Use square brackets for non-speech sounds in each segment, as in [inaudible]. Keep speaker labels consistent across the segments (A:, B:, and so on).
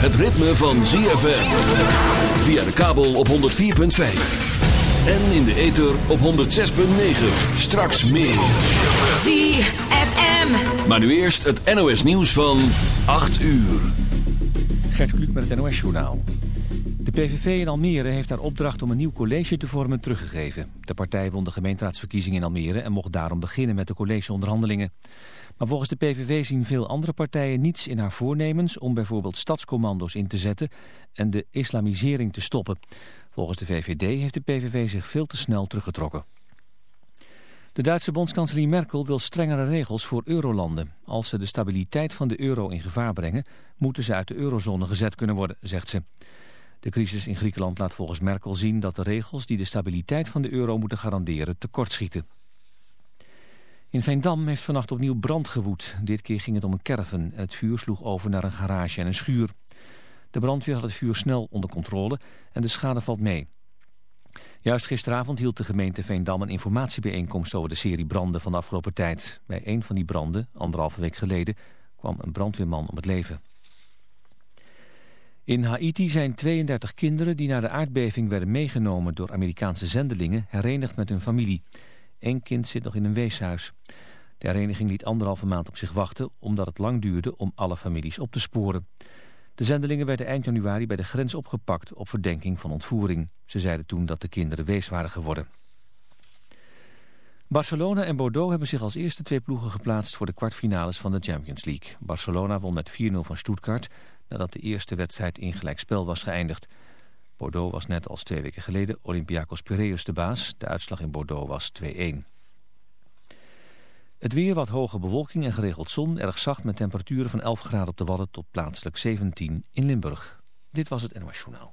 A: het ritme van ZFM. Via de kabel op 104.5. En in de ether op 106.9. Straks meer.
B: ZFM.
A: Maar nu eerst het NOS nieuws van 8 uur.
C: Gert Kluk met het NOS journaal. De PVV in Almere heeft haar opdracht om een nieuw college te vormen teruggegeven. De partij won de gemeenteraadsverkiezing in Almere en mocht daarom beginnen met de collegeonderhandelingen. Maar volgens de PVV zien veel andere partijen niets in haar voornemens om bijvoorbeeld stadscommando's in te zetten en de islamisering te stoppen. Volgens de VVD heeft de PVV zich veel te snel teruggetrokken. De Duitse bondskanselier Merkel wil strengere regels voor eurolanden. Als ze de stabiliteit van de euro in gevaar brengen, moeten ze uit de eurozone gezet kunnen worden, zegt ze. De crisis in Griekenland laat volgens Merkel zien dat de regels die de stabiliteit van de euro moeten garanderen tekortschieten. In Veendam heeft vannacht opnieuw brand gewoed. Dit keer ging het om een caravan en het vuur sloeg over naar een garage en een schuur. De brandweer had het vuur snel onder controle en de schade valt mee. Juist gisteravond hield de gemeente Veendam een informatiebijeenkomst over de serie branden van de afgelopen tijd. Bij een van die branden, anderhalve week geleden, kwam een brandweerman om het leven. In Haiti zijn 32 kinderen die na de aardbeving werden meegenomen door Amerikaanse zendelingen herenigd met hun familie. Eén kind zit nog in een weeshuis. De hereniging liet anderhalve maand op zich wachten omdat het lang duurde om alle families op te sporen. De zendelingen werden eind januari bij de grens opgepakt op verdenking van ontvoering. Ze zeiden toen dat de kinderen wees waren geworden. Barcelona en Bordeaux hebben zich als eerste twee ploegen geplaatst voor de kwartfinales van de Champions League. Barcelona won met 4-0 van Stuttgart nadat de eerste wedstrijd in gelijkspel was geëindigd. Bordeaux was net als twee weken geleden Olympiakos Piraeus de baas. De uitslag in Bordeaux was 2-1. Het weer wat hoge bewolking en geregeld zon. Erg zacht met temperaturen van 11 graden op de Wadden tot plaatselijk 17 in Limburg. Dit was het NOS Journaal.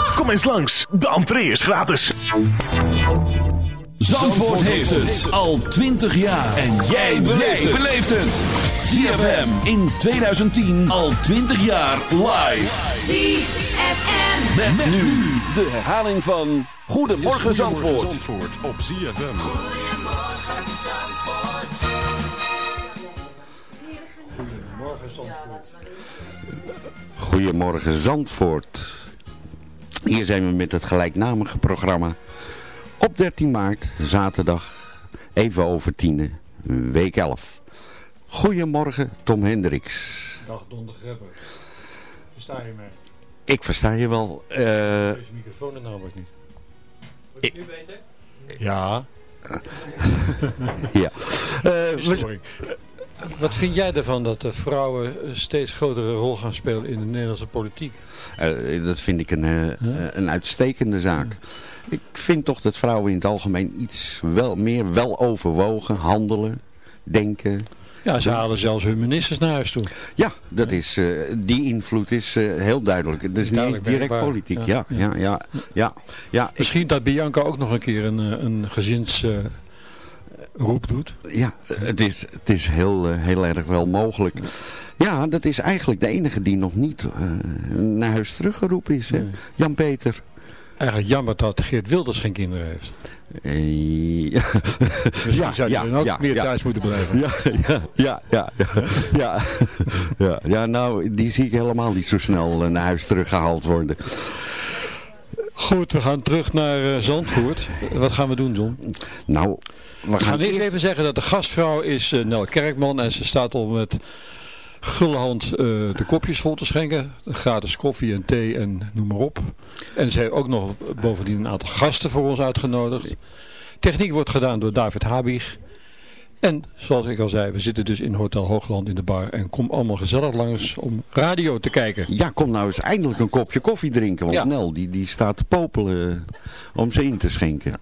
D: Kom eens langs, de entree is gratis.
A: Zandvoort heeft het al 20 jaar. En jij beleeft het. ZFM in 2010 al 20 jaar live.
B: ZFM.
A: Met, met nu de herhaling van Goedemorgen Zandvoort.
E: Zandvoort op ZFM.
F: Goedemorgen Zandvoort. Hier zijn we met het gelijknamige programma. Op 13 maart, zaterdag, even over tienen, week 11. Goedemorgen Tom Hendricks.
G: Dag Don de Grebber. Versta je mij?
F: Ik versta je wel. eh,
G: Deze microfoon er namelijk niet.
F: Ik-
G: nu beter? Ja.
F: ja. [laughs] Eh, we-
G: Sorry. Wat vind jij ervan dat de vrouwen een steeds grotere rol gaan spelen in de Nederlandse politiek?
F: eh, dat vind ik een, eh, een uitstekende zaak. Ik vind toch dat vrouwen in het algemeen iets wel, meer wel overwogen, handelen, denken.
G: Ja, ze halen zelfs hun ministers naar huis toe.
F: Ja, dat is, eh, die invloed is eh, heel duidelijk. Dat is niet
G: Duidelijk
F: direct
G: merkbaar.
F: politiek.
G: Ja,
F: Ja, ja, ja. ja,
G: Misschien dat Bianca ook nog een keer een, eh, een gezins... eh, roep doet.
F: Ja, het is, het is heel, eh, heel erg wel mogelijk. Ja, dat is eigenlijk de enige die nog niet eh, naar huis teruggeroepen is.
G: Nee.
F: Jan-Peter.
G: Eigenlijk jammer dat Geert Wilders geen kinderen heeft.
F: Eh, [laughs] ja.
G: Misschien zou hij dan ook meer
F: ja.
G: thuis moeten blijven.
F: Ja, ja, ja, ja, ja, ja, ja, ja, nou, die zie ik helemaal niet zo snel eh, naar huis teruggehaald worden.
G: Goed, we gaan terug naar eh, Zandvoort. Wat gaan we doen, John?
F: Nou, we
G: We
F: gaan
G: eerst... even zeggen dat de gastvrouw is eh, Nel Kerkman. En ze staat al met gulle hand eh, de kopjes vol te schenken. Gratis koffie en thee en noem maar op. En ze heeft ook nog bovendien een aantal gasten voor ons uitgenodigd. Techniek wordt gedaan door David Habig. En zoals ik al zei, we zitten dus in Hotel Hoogland in de bar. En kom allemaal gezellig langs om radio te kijken.
F: Ja, kom nou eens eindelijk een kopje koffie drinken. Want
G: Ja.
F: Nel, die, die staat te popelen om ze in te schenken.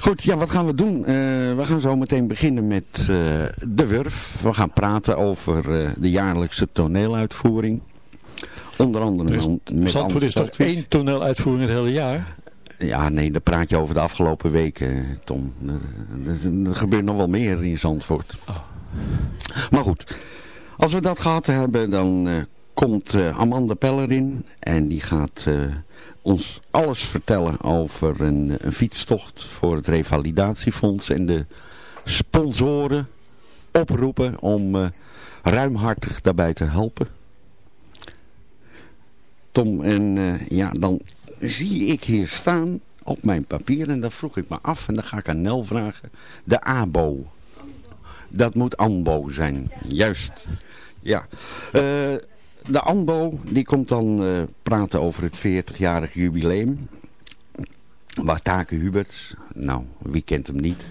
F: Goed, ja, wat gaan we doen? Eh, we gaan zo meteen beginnen met eh, de Wurf. We gaan praten over eh, de jaarlijkse toneeluitvoering. Onder andere
G: Er is-
F: met
G: Zandvoort is toch één toneeluitvoering het hele jaar?
F: Ja, nee, daar praat je over de afgelopen weken, Tom. Er, gebeurt nog wel meer in Zandvoort.
G: Oh.
F: Maar goed, als we dat gehad hebben, dan eh, komt eh, Amanda Peller in. En die gaat eh, ons alles vertellen over een, een fietstocht voor het Revalidatiefonds. En de sponsoren oproepen om ruimhartig daarbij te helpen. Tom, en ja, dan zie ik hier staan op mijn papier. En dan vroeg ik me af en dan ga ik aan Nel vragen. De ABO. Dat moet ANBO zijn. Juist. Ja. Eh, de ANBO die komt dan eh, praten over het 40-jarig jubileum. Waar Take Huberts, nou wie kent hem niet,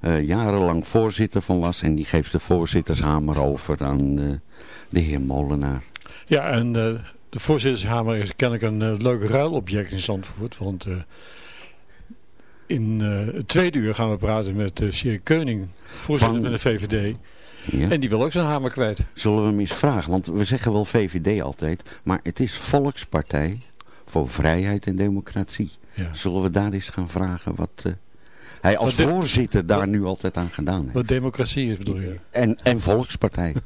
F: eh, jarenlang voorzitter van was. En die geeft de voorzittershamer over aan de heer Molenaar.
G: Ja, en de voorzittershamer is kennelijk een eh, leuk ruilobject in Zandvoort. Want eh, in eh, het tweede uur gaan we praten met uh, Keuning, voorzitter van, de VVD.
F: Ja.
G: En die wil ook zijn hamer kwijt.
F: Zullen we hem eens vragen? Want we zeggen wel VVD altijd. Maar het is Volkspartij voor Vrijheid en Democratie.
G: Ja.
F: Zullen we daar eens gaan vragen wat hij als
G: Wat
F: voorzitter daar
G: wat-
F: nu altijd aan gedaan heeft.
G: Wat democratie is bedoel je?
F: En, en Volkspartij. [laughs]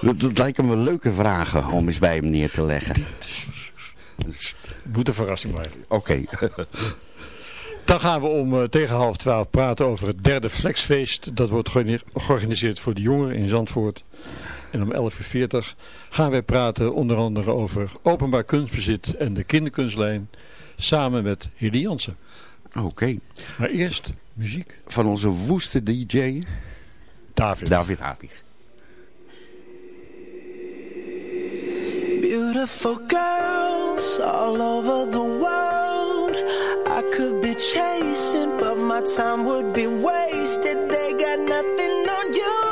F: dat, dat lijken me leuke vragen om eens bij hem neer te leggen.
G: Moet een verrassing blijven.
F: Oké. [laughs]
G: Dan gaan we om eh, tegen half twaalf praten over het derde flexfeest. Dat wordt georgani- georganiseerd voor de jongeren in Zandvoort. En om 11.40 uur gaan wij praten onder andere over openbaar kunstbezit en de kinderkunstlijn. Samen met Hilly Jansen.
F: Oké.
G: Maar eerst muziek.
F: Van onze woeste DJ,
G: David.
F: David Habig.
H: Beautiful girls all over the world. I could be chasing, but my time would be wasted. They got nothing on you,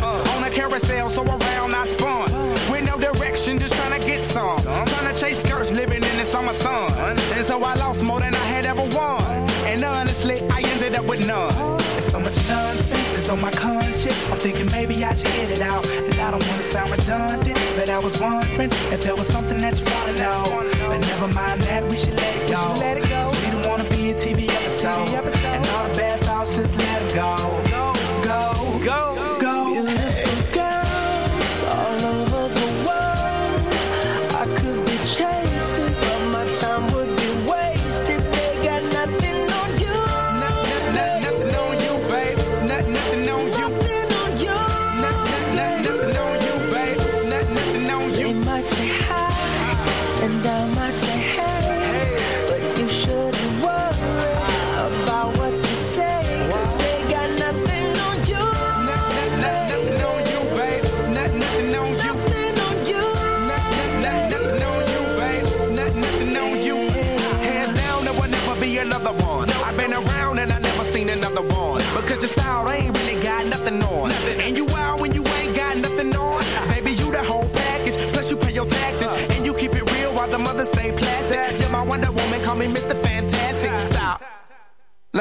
E: On my conscience. I'm thinking maybe I should get it out. And I don't wanna sound redundant, but I was wondering if there was something that you wanna know. But never mind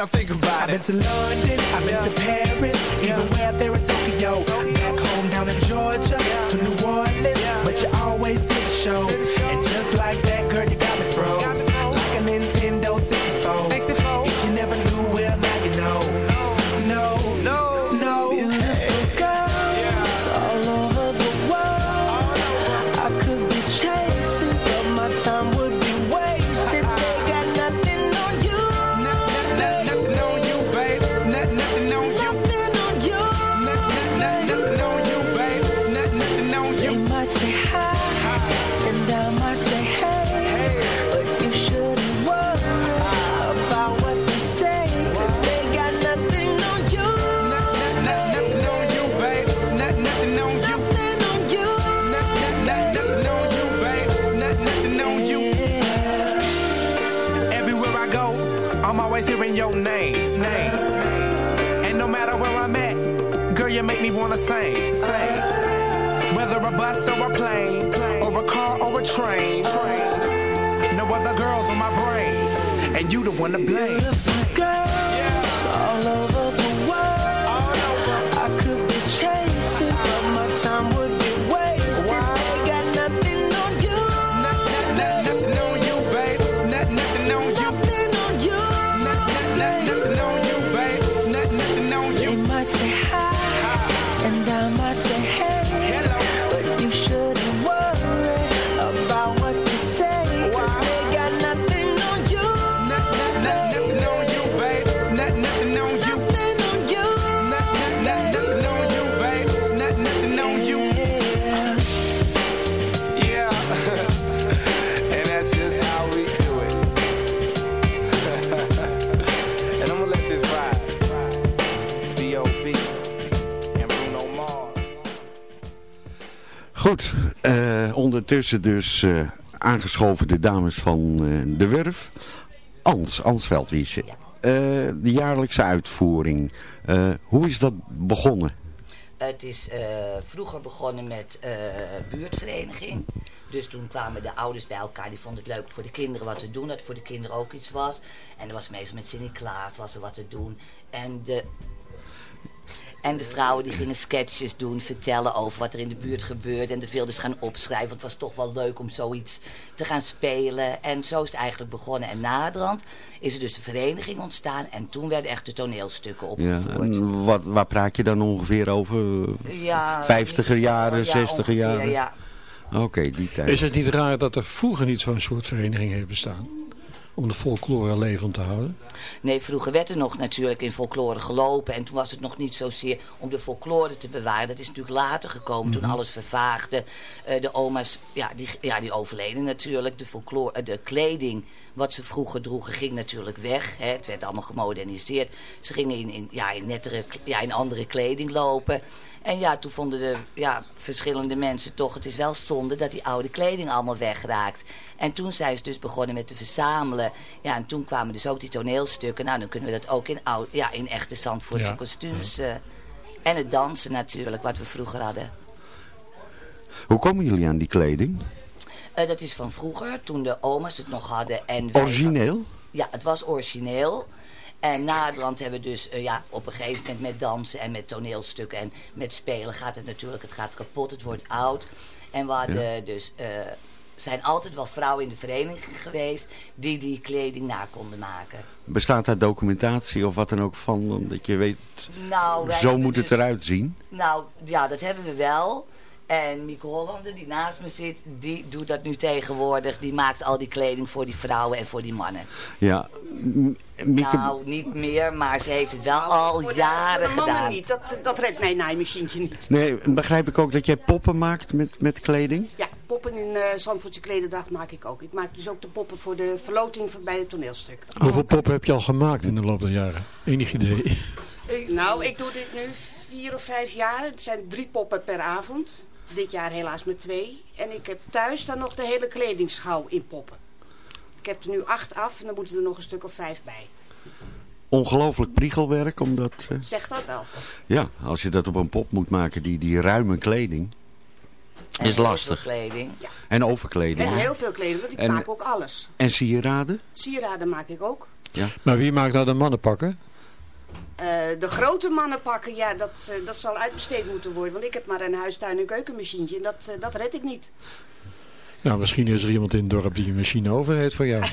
E: Now think about it. I've been to London, I've been to Paris, even where there in Tokyo. Back home down in Georgia, to New Orleans, but you always did show. You make me wanna sing, sing. Whether a bus or a plane, or a car or a train, no other girls on my brain, and you the one to blame.
F: Ondertussen dus eh, aangeschoven de dames van eh, de Wurf. Ans, Ans Veldwies. Eh, de jaarlijkse uitvoering. Hoe is dat begonnen?
I: Het is vroeger begonnen met buurtvereniging. Dus toen kwamen de ouders bij elkaar. Die vonden het leuk voor de kinderen wat te doen. Dat voor de kinderen ook iets was. En er was meestal met Sint-Niklaas was er wat te doen. En de, en de vrouwen die gingen sketches doen. Vertellen over wat er in de buurt gebeurde. En dat wilden ze gaan opschrijven. Want het was toch wel leuk om zoiets te gaan spelen. En zo is het eigenlijk begonnen. En naderhand is er dus een vereniging ontstaan. En toen werden echt de toneelstukken
F: Ja,
I: opgevoerd.
F: en wat, waar praat je dan ongeveer over?
I: Ja,
F: 50er jaren,
I: ja,
F: 60er
I: ongeveer,
F: jaren?
I: Ja.
F: Oké, die tijd.
G: Is het niet raar dat er vroeger niet zo'n soort vereniging heeft bestaan? Om de folklore levend te houden?
I: Nee, vroeger werd er nog natuurlijk in folklore gelopen. En toen was het nog niet zozeer om de folklore te bewaren. Dat is natuurlijk later gekomen, toen alles vervaagde. Eh, de oma's, ja die, ja, die overleden natuurlijk. De, folklore, eh, de kleding wat ze vroeger droegen ging natuurlijk weg. Hè. Het werd allemaal gemoderniseerd. Ze gingen in, in, ja, in, nettere, ja, in andere kleding lopen. En ja, toen vonden de ja, verschillende mensen toch... het is wel zonde dat die oude kleding allemaal wegraakt. En toen zijn ze dus begonnen met te verzamelen. Ja, en toen kwamen dus ook die toneelstukken. Nou, dan kunnen we dat ook in, oud, ja, in echte Zandvoortse
G: Ja.
I: kostuums... eh, en het dansen natuurlijk, wat we vroeger hadden.
F: Hoe komen jullie aan die kleding?
I: Eh, dat is van vroeger, toen de oma's het nog hadden. En
F: Origineel?
I: Ja, het was origineel. En naderhand hebben we dus eh, ja, op een gegeven moment met dansen en met toneelstukken en met spelen gaat het natuurlijk, het gaat kapot, het wordt oud. En we hadden dus, eh, zijn altijd wel vrouwen in de vereniging geweest die die kleding na konden maken.
F: Bestaat daar documentatie of wat dan ook van? Dat je weet,
I: Nou,
F: zo moet het
I: dus-
F: eruit zien.
I: Nou, ja, dat hebben we wel. En Mieke Hollander, die naast me zit, die doet dat nu tegenwoordig. Die maakt al die kleding voor die vrouwen en voor die mannen.
F: Ja, M- Mieke,
I: Nou, niet meer, maar ze heeft het wel al
J: Voor de-
I: jaren
J: voor de mannen
I: gedaan.
J: niet, dat, dat redt mijn naaimachientje niet.
F: nee, begrijp ik ook dat jij poppen maakt met, met kleding?
J: Ja, poppen in eh Zandvoortse Kledendag maak ik ook. Ik maak dus ook de poppen voor de verloting voor bij het toneelstuk.
G: Hoeveel poppen heb je al gemaakt in de loop der jaren? Enig idee?
J: Nou, ik doe dit nu vier of vijf jaar. Het zijn drie poppen per avond. Dit jaar helaas maar twee. En ik heb thuis dan nog de hele kledingschouw in poppen. Ik heb er nu acht af en dan moeten er nog een stuk of vijf bij.
F: Ongelooflijk priegelwerk, omdat... eh,
J: Zeg dat wel.
F: ja, als je dat op een pop moet maken, die, die ruime kleding,
I: En
F: is
I: heel
F: lastig.
I: veel kleding.
F: En overkleding.
J: En heel veel kleding, want ik
F: En-
J: maak ook alles.
F: En sieraden?
J: Sieraden maak ik ook.
F: Ja.
G: Maar wie maakt nou de mannenpakken?
J: Eh, de grote mannen pakken, ja, dat, eh, dat zal uitbesteed moeten worden. Want ik heb maar een huistuin- en keukenmachientje en dat, eh, dat red ik niet.
G: Nou, misschien is er iemand in het dorp die een machine over heeft voor jou.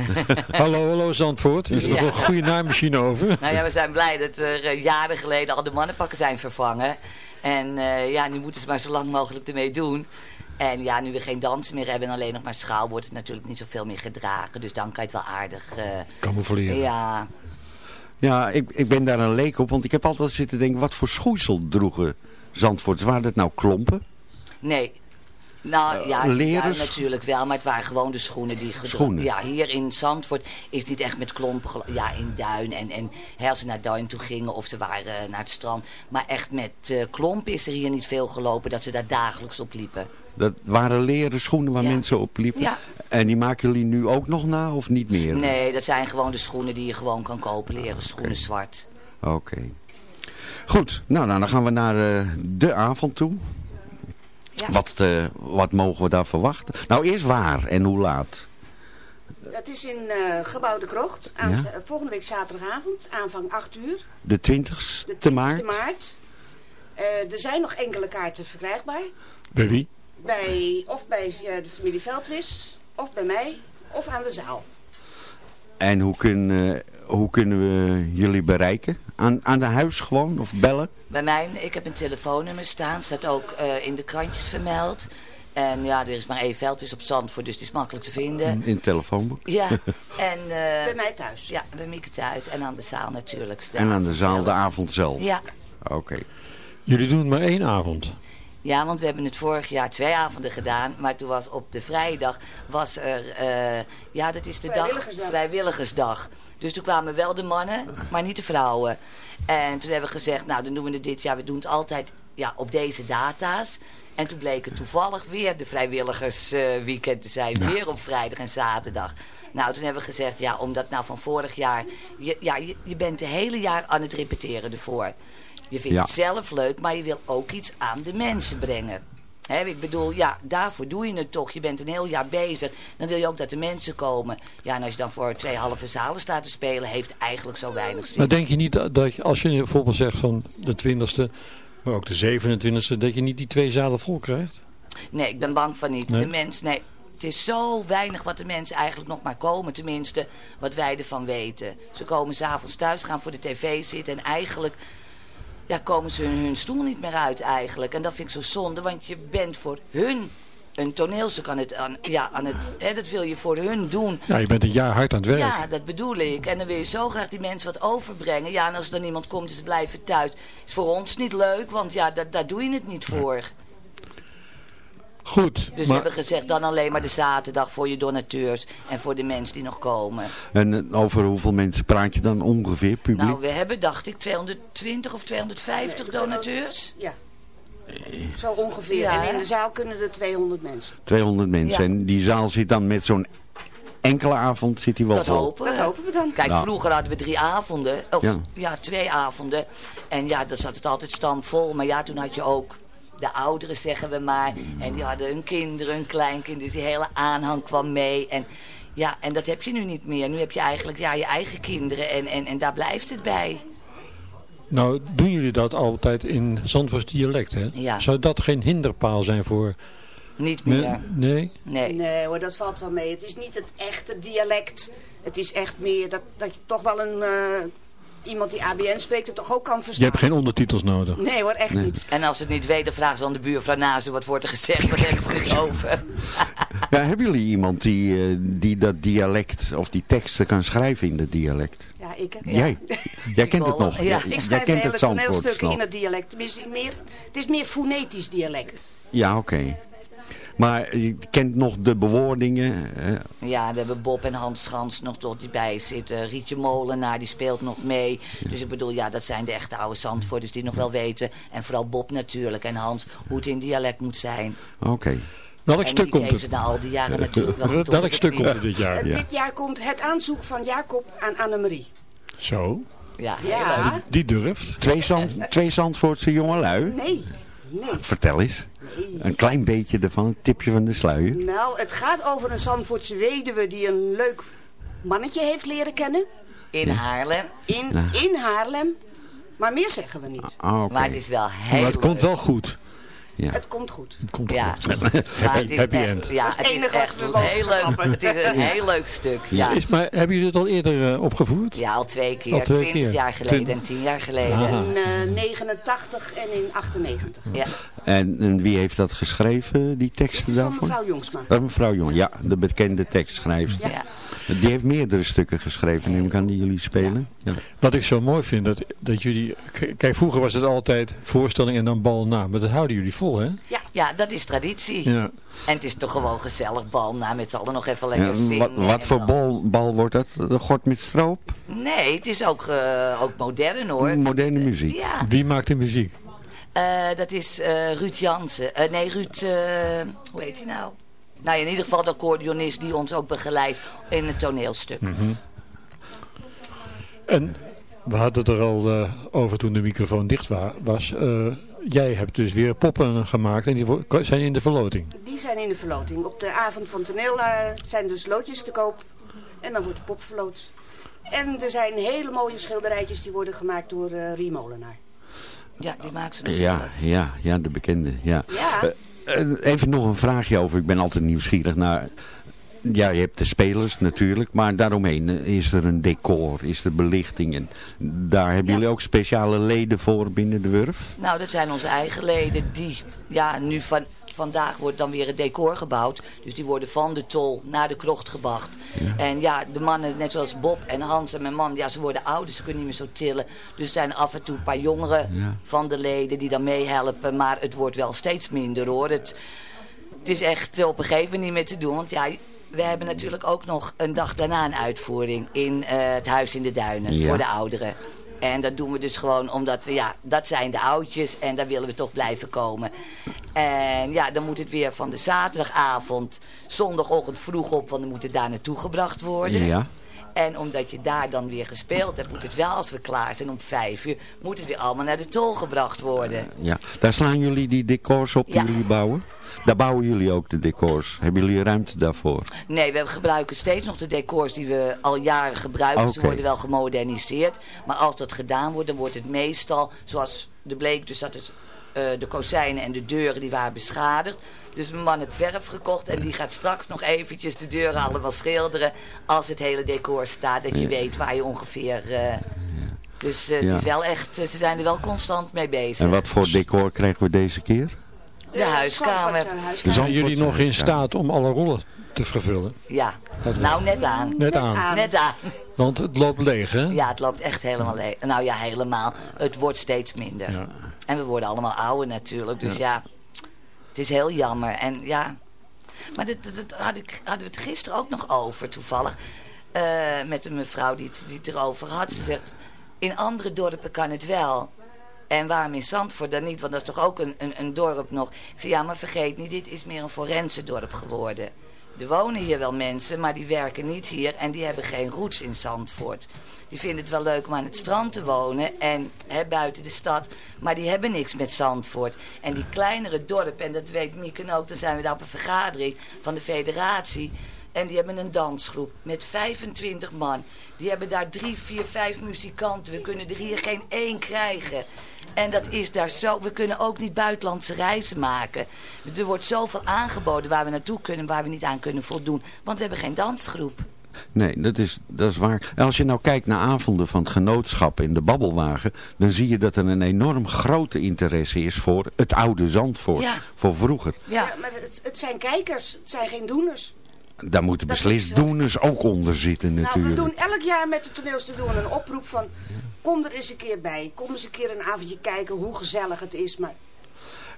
G: [laughs] hallo, hallo Zandvoort. Is er nog
I: Ja.
G: een goede naaimachine over?
I: Nou ja, we zijn blij dat er jaren geleden al de mannenpakken zijn vervangen. En eh, ja, nu moeten ze maar zo lang mogelijk ermee doen. En ja, nu we geen dansen meer hebben en alleen nog maar schaal, wordt het natuurlijk niet zoveel meer gedragen. Dus dan kan je het wel aardig... eh,
G: Camoufleren.
I: ja,
F: Ja, ik, ik ben daar een leek op, want ik heb altijd zitten denken, wat voor schoeisel droegen Zandvoorts? Waren dat nou klompen?
I: nee. Nou ja,
F: leren
I: ja,
F: sch-
I: natuurlijk wel, maar het waren gewoon de schoenen die
F: Schoenen.
I: Ja, hier in Zandvoort is niet echt met klompen. Ja, in Duin en, en hè, als ze naar Duin toe gingen of ze waren eh, naar het strand. Maar echt met eh, klompen is er hier niet veel gelopen dat ze daar dagelijks op liepen.
F: Dat waren leren schoenen waar
I: Ja.
F: mensen op liepen?
I: Ja.
F: En die maken jullie nu ook nog na of niet meer?
I: Nee, dat zijn gewoon de schoenen die je gewoon kan kopen. Leren schoenen zwart.
F: Oké. Goed, nou, nou dan gaan we naar eh, de avond toe.
I: Ja.
F: Wat, eh, wat mogen we daar verwachten? Nou, eerst waar en hoe laat?
J: Het is in eh Gebouw de Krocht. Aan,
F: Ja.
J: Volgende week zaterdagavond, aanvang 8 uur.
F: De 20ste
J: De 20e
F: maart?
J: maart. Eh, er zijn nog enkele kaarten verkrijgbaar.
G: Bij wie?
J: Bij, of bij eh, de familie Veldwis, of bij mij, of aan de zaal.
F: En hoe, kun, eh, hoe kunnen we jullie bereiken? Aan, aan de huis gewoon of bellen?
I: Bij mij, ik heb een telefoonnummer staan. Staat ook eh, in de krantjes vermeld. En ja, er is maar één veldvis op Zandvoort, dus die is makkelijk te vinden.
F: In het telefoonboek?
I: Ja, [laughs] en... eh,
J: Bij mij thuis.
I: Ja, bij Mieke thuis. En aan de zaal natuurlijk.
F: En aan de zaal
I: zelf.
F: de avond zelf?
I: Ja.
F: Oké.
G: Jullie doen maar één avond.
I: Ja, want we hebben het vorig jaar twee avonden gedaan. Maar toen was op de vrijdag was er... eh, ja, dat is de dag
J: Vrijwilligersdag.
I: Dus toen kwamen wel de mannen, maar niet de vrouwen. En toen hebben we gezegd, nou dan doen we het dit jaar. We doen het altijd ja, op deze data's. En toen bleek het toevallig weer de vrijwilligersweekend te zijn.
G: Ja.
I: Weer op vrijdag en zaterdag. Nou, toen hebben we gezegd, ja, omdat nou van vorig jaar... Je, ja, je, je bent het hele jaar aan het repeteren ervoor. Je vindt
F: Ja.
I: het zelf leuk, maar je wil ook iets aan de mensen brengen. Ik bedoel, ja, daarvoor doe je het toch. Je bent een heel jaar bezig. Dan wil je ook dat de mensen komen. Ja, en als je dan voor twee halve zalen staat te spelen, heeft eigenlijk zo weinig zin.
G: Maar denk je niet dat, dat je, als je bijvoorbeeld zegt van de 20ste, maar ook de 27ste, dat je niet die twee zalen vol krijgt?
I: Nee, ik ben bang van niet.
G: Nee?
I: De mens, nee. Het is zo weinig wat de mensen eigenlijk nog maar komen. Tenminste, wat wij ervan weten. Ze komen s'avonds thuis, gaan voor de tv zitten. En eigenlijk ja, komen ze hun, hun stoel niet meer uit eigenlijk. En dat vind ik zo zonde, want je bent voor hun een toneelstuk aan het... Aan, ja, aan het hè, dat wil je voor hun doen.
G: Ja, je bent een jaar hard aan het werk.
I: Ja, dat bedoel ik. En dan wil je zo graag die mensen wat overbrengen. Ja, en als er dan iemand komt en ze blijven thuis. Is voor ons niet leuk, want ja, da- daar doe je het niet voor.
G: Goed,
I: Dus we hebben gezegd dan alleen maar de zaterdag voor je donateurs en voor de mensen die nog komen.
F: En eh, over hoeveel mensen praat je dan ongeveer, publiek?
I: Nou, we hebben dacht ik 220 of 250 donateurs.
J: Ja. Zo ongeveer.
I: Ja.
J: En in de zaal kunnen er 200 mensen.
F: 200 mensen.
I: Ja.
F: En die zaal zit dan met zo'n enkele avond zit die wel
I: Dat
F: vol.
I: hopen we.
J: Dat hopen we dan.
I: Kijk,
F: Nou.
I: vroeger hadden we drie avonden. Of
F: Ja.
I: ja. twee avonden. En ja, dan zat het altijd stampvol. Maar ja, toen had je ook de ouderen, zeggen we maar. En die hadden hun kinderen, hun kleinkinderen. Dus die hele aanhang kwam mee. En ja, en dat heb je nu niet meer. Nu heb je eigenlijk ja, je eigen kinderen. En, en, en daar blijft het bij.
G: nou doen jullie dat altijd in Zandvoorts dialect, hè?
I: Ja.
G: Zou dat geen hinderpaal zijn voor...
I: Niet meer.
G: nee?
I: Nee.
J: Nee hoor, dat valt wel mee. Het is niet het echte dialect. Het is echt meer dat, dat je toch wel een... eh, iemand die ABN spreekt het toch ook kan
G: Je
J: verstaan.
G: hebt geen ondertitels nodig.
J: Nee hoor, echt niet.
I: En als ze het niet weten, dan vragen ze aan de buurvrouw naast. Wat wordt er gezegd? Wat hebben ze het over? [laughs]
F: Ja, hebben jullie iemand die, eh, die dat dialect of die teksten kan schrijven in dat dialect?
J: Ja, ik heb...
F: Jij? [laughs] Jij kent het nog?
I: Ja,
F: Jij-
I: ik
J: Ik
F: Jij
J: schrijf
F: kent
J: hele toneelstukken
F: nog?
J: in het dialect. Tenminste, meer, het is meer fonetisch dialect.
F: Ja, oké. Maar je kent nog de bewoordingen.
I: Ja, we hebben Bob en Hans Schans nog tot die bij zitten. Rietje Molenaar, die speelt nog mee. Dus ik bedoel, ja, dat zijn de echte oude Zandvoorters die nog wel weten. En vooral Bob natuurlijk en Hans, hoe het in dialect moet zijn.
F: Oké.
G: Welk
I: En
G: stuk
I: ik
G: komt het?
I: het na al die jaren [laughs] natuurlijk wel
G: Welk stuk komt er dit jaar?
J: Eh, Dit jaar komt het aanzoek van Jacob aan Annemarie.
G: Zo,
I: Ja,
J: Ja,
G: die durft.
F: Twee, zand, twee Zandvoortse jongelui.
J: nee, nee.
F: Vertel eens. Een klein beetje ervan, een tipje van de sluier.
J: Nou, het gaat over een Zandvoortse weduwe die een leuk mannetje heeft leren kennen.
I: In Haarlem.
J: In,
F: Ja.
J: in Haarlem. Maar meer zeggen we niet.
F: Ah.
I: Maar het is wel heel
G: Maar het komt wel goed.
F: Ja.
J: Het komt goed.
G: Het komt
I: Ja,
G: goed.
I: maar het is
G: Happy
I: echt,
G: end.
I: ja,
J: het
I: het is
J: enige
I: echt een heel leuk, het is een heel leuk stuk. Ja,
G: Is, maar hebben jullie het al eerder eh, opgevoerd?
I: ja al twee keer.
G: Al twee
I: Twintig
G: keer.
I: jaar geleden
G: Twin-
I: en tien jaar geleden.
G: Aha.
J: In eh, 89 en in 98.
I: Ja.
F: En, en wie heeft dat geschreven, die teksten
J: van
F: daarvoor?
J: mevrouw Jongsma.
F: Dat is mevrouw Jong, ja, de bekende tekstschrijver.
I: Ja.
F: Die heeft meerdere stukken geschreven, neem ik aan, die jullie spelen. Ja.
G: Wat ik zo mooi vind, dat, dat jullie... Kijk, vroeger was het altijd voorstelling en dan bal na. Maar dat houden jullie vol, hè?
I: Ja, ja, dat is traditie.
G: Ja.
I: En het is toch gewoon gezellig bal na met z'n allen nog even
F: Ja,
I: lekker zingen.
F: wat, wat voor bal, bal wordt dat? De gort met stroop?
I: Nee, het is ook, eh, ook modern hoor.
F: Moderne muziek.
I: Ja,
G: Wie maakt de muziek?
I: Eh, dat is eh, Ruud Jansen. Eh, nee, Ruud, eh, hoe heet hij nou? Nou, in ieder geval de accordeonist die ons ook begeleidt in het toneelstuk.
G: Mhm. En we hadden het er al over toen de microfoon dicht wa- was. Eh, jij hebt dus weer poppen gemaakt en die zijn in de verloting.
J: Die zijn in de verloting. Op de avond van toneel eh, zijn dus loodjes te koop. En dan wordt de pop verloot. En er zijn hele mooie schilderijtjes die worden gemaakt door eh Rie Molenaar.
I: Ja, die maakt ze nog
F: Ja,
I: zelf.
F: ja, ja, de bekende. Ja.
J: Ja.
F: Eh, eh, even nog een vraagje over. Ik ben altijd nieuwsgierig naar... Ja, je hebt de spelers natuurlijk, maar daaromheen eh, is er een decor, is er belichting. En daar hebben
I: Ja.
F: jullie ook speciale leden voor binnen de Wurf?
I: Nou, dat zijn onze eigen leden die, ja, nu van, vandaag wordt dan weer het decor gebouwd. Dus die worden van de tol naar de krocht gebracht. En ja, de mannen, net zoals Bob en Hans en mijn man, ja, ze worden ouder, ze kunnen niet meer zo tillen. Dus er zijn af en toe een paar jongeren
F: Ja.
I: van de leden die dan meehelpen. Maar het wordt wel steeds minder hoor. Het, het is echt op een gegeven moment niet meer te doen. Want ja, we hebben natuurlijk ook nog een dag daarna een uitvoering in eh, het Huis in de Duinen
F: Ja.
I: voor de ouderen. En dat doen we dus gewoon omdat we, ja, dat zijn de oudjes en daar willen we toch blijven komen. En ja, dan moet het weer van de zaterdagavond, zondagochtend vroeg op, want dan moet het daar naartoe gebracht worden.
F: Ja.
I: En omdat je daar dan weer gespeeld hebt, moet het wel als we klaar zijn om vijf uur, moet het weer allemaal naar de tol gebracht worden.
F: ja. Daar slaan jullie die decors op die
I: Ja.
F: jullie bouwen? Daar bouwen jullie ook de decors. Hebben jullie ruimte daarvoor?
I: Nee, we gebruiken steeds nog de decors die we al jaren gebruiken. Ze
F: Oké.
I: worden wel gemoderniseerd. Maar als dat gedaan wordt, dan wordt het meestal, zoals de bleek dus dat het, eh, de kozijnen en de deuren die waren beschadigd. Dus mijn man heeft verf gekocht en die gaat straks nog eventjes de deuren allemaal schilderen. Als het hele decor staat, dat je weet waar je ongeveer... eh, Dus eh, het is wel echt, eh, ze zijn er wel constant mee bezig.
F: En wat voor decor krijgen we deze keer?
I: De huiskamer.
G: Zijn jullie nog in staat om alle rollen te vervullen?
I: Ja, nou net aan.
G: Net aan.
J: aan.
I: Net aan.
G: Want het loopt leeg, hè?
I: Ja, het loopt echt helemaal leeg. Nou ja, helemaal. Het wordt steeds minder.
G: Ja.
I: En we worden allemaal ouder natuurlijk. Dus ja, het is heel jammer. En ja, maar dat, dat, dat had ik, hadden we het gisteren ook nog over toevallig. eh, met een mevrouw die het, die het erover had. Ze zegt, in andere dorpen kan het wel. En waarom in Zandvoort dan niet? Want dat is toch ook een, een, een dorp nog. Ik zei, ja, maar vergeet niet, dit is meer een forense dorp geworden. Er wonen hier wel mensen, maar die werken niet hier en die hebben geen roots in Zandvoort. Die vinden het wel leuk om aan het strand te wonen en hè, buiten de stad, maar die hebben niks met Zandvoort. En die kleinere dorpen, en dat weet Mieke ook, dan zijn we daar op een vergadering van de federatie. En die hebben een dansgroep met 25 man. Die hebben daar drie, vier, vijf muzikanten. We kunnen er hier geen één krijgen. En dat is daar zo. We kunnen ook niet buitenlandse reizen maken. Er wordt zoveel aangeboden waar we naartoe kunnen, waar we niet aan kunnen voldoen. Want we hebben geen dansgroep.
F: Nee, dat is, dat is waar. En als je nou kijkt naar avonden van het genootschap in de Babbelwagen... dan zie je dat er een enorm grote interesse is voor het oude Zandvoort.
I: Ja.
F: Voor vroeger.
I: Ja,
J: Ja, maar het, het zijn kijkers, het zijn geen doeners.
F: Daar moeten beslist ook onder zitten
J: Nou,
F: natuurlijk.
J: we doen elk jaar met het toneelstuk doen een oproep van... kom er eens een keer bij, kom eens een keer een avondje kijken hoe gezellig het is. Maar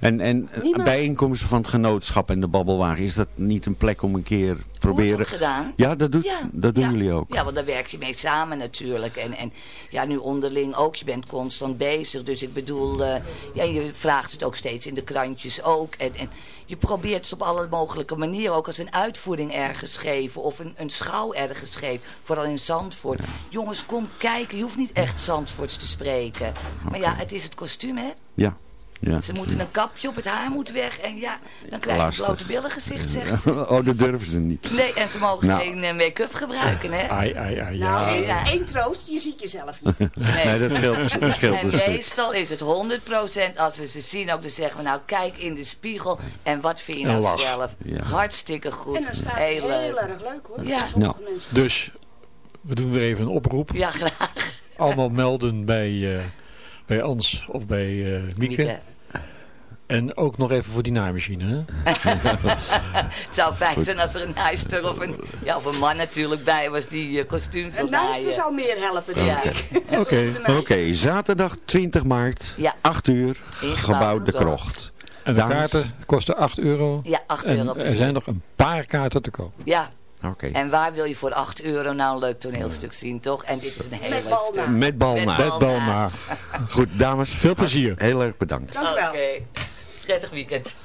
F: En, en
J: Niemand.
F: bijeenkomsten van het genootschap en de babbelwagen, is dat niet een plek om een keer te proberen?
K: Gedaan.
F: Ja, dat, doet,
K: Ja,
F: dat doen
K: ja.
F: jullie ook.
K: Ja, want daar werk je mee samen natuurlijk. En, en ja, nu onderling ook. Je bent constant bezig. Dus ik bedoel, eh, ja, je vraagt het ook steeds in de krantjes ook. En, en je probeert het op alle mogelijke manieren. Ook als we een uitvoering ergens geven. Of een, een schouw ergens geven. Vooral in Zandvoort. Jongens, kom kijken. Je hoeft niet echt Zandvoorts te spreken. Maar ja, het is het kostuum, hè.
F: Ja. Ja.
K: Ze moeten een kapje op, het haar moet weg. En ja, dan krijg je een blote billen gezicht, ze. [laughs]
F: Oh, dat durven ze niet.
K: Nee, en ze mogen
F: Nou.
K: geen eh, make-up gebruiken, hè.
G: Ai, ai, ai, ja.
J: Nou,
K: Ja.
J: één troost, je ziet jezelf niet. [laughs]
F: Nee, dat scheelt, dat scheelt
K: En
F: een stuk.
K: meestal is het 100% als we ze zien ook, dan zeggen we nou kijk in de spiegel en wat vind je nou
G: lach.
K: zelf?
F: Ja.
K: Hartstikke goed.
J: En dan staat
K: heel
J: heel,
K: leuk.
J: erg leuk hoor.
K: Ja.
F: Nou.
G: Dus, we doen weer even een oproep.
K: Ja, graag.
G: Allemaal melden bij, eh, bij Ans of bij eh Mieke.
K: Mieke.
G: En ook nog even voor die naaimachine. Hè? [laughs]
K: Het zou fijn zijn als er een naaister of een, ja, of een man natuurlijk bij was die eh, kostuum wil
J: En naast
K: naaien.
J: zal meer helpen, denk
K: Ja.
J: ik. [laughs]
G: Oké.
F: Oké, zaterdag 20 maart,
K: Ja.
F: 8 uur,
K: Ingebouwd
F: gebouw De
K: Krocht.
F: Krocht.
G: En de
F: Dames?
G: kaarten kosten 8 euro.
K: Ja, 8
G: En
K: euro
G: er
K: per
G: zijn nog een paar kaarten te koop.
K: Ja,
F: Oké.
K: en waar wil je voor 8 euro nou een leuk toneelstuk zien, toch? En dit is een heel
J: Met
K: leuk
J: bal
K: stuk.
F: Met bal
K: Met
F: na.
K: bal.
G: Met bal
K: na.
G: maar. [laughs]
F: Goed, dames.
G: Veel plezier.
F: Heel erg bedankt.
J: Dank u wel.
K: Oké, prettig weekend.